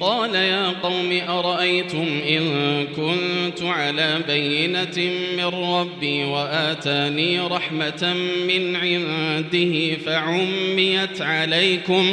قال يا قوم أرأيتم إن كنت على بينة من ربي وآتاني رحمة من عنده فعميت عليكم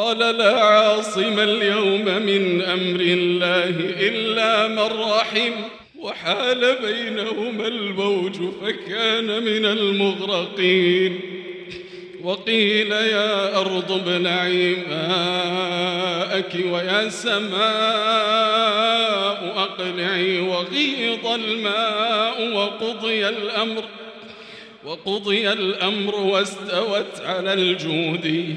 قال لا عاصم اليوم من أمر الله إلا من رحم وحال بينهما الموج فكان من المغرقين. وقيل يا أرض ابلعي ماءك ويا سماء أقلعي وغيض الماء وقضي الأمر وقضي الأمر واستوت على الجود.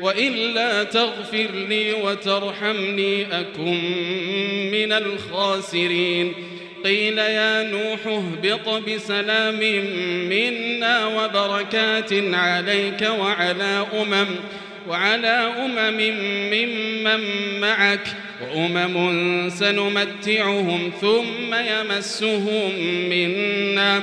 وإلا تغفر لي وترحمني أكن من الخاسرين. قيل يا نوح اهبط بسلام منا وبركات عليك وعلى أمم وعلى أمم ممن معك وأمم سنمتعهم ثم يمسهم منا.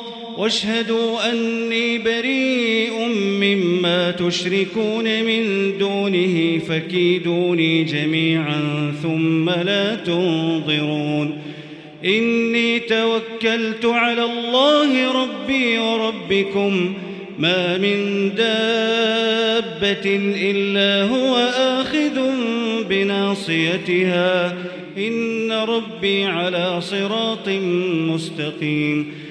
واشهدوا أني بريء مما تشركون من دونه فكيدوني جميعا ثم لا تنظرون. إني توكلت على الله ربي وربكم. ما من دابة إلا هو آخذ بناصيتها. إن ربي على صراط مستقيم.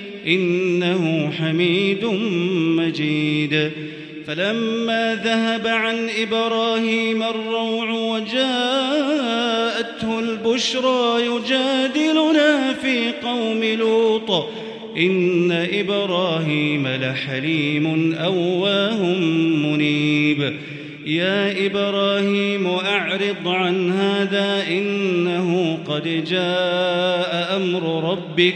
إنه حميد مجيد. فلما ذهب عن إبراهيم الروع وجاءته البشرى يجادلنا في قوم لوط. إن إبراهيم لحليم أواه منيب. يا إبراهيم أعرض عن هذا إنه قد جاء أمر ربك.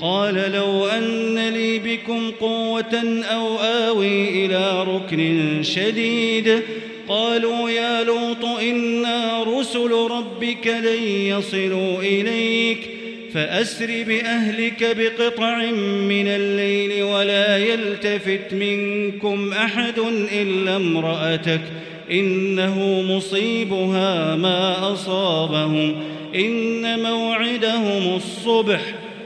قال لو أن لي بكم قوة أو آوي إلى ركن شديد قالوا يا لوط إنا رسل ربك لن يصلوا إليك فأسر بأهلك بقطع من الليل ولا يلتفت منكم أحد إلا امرأتك إنه مصيبها ما أصابهم إن موعدهم الصبح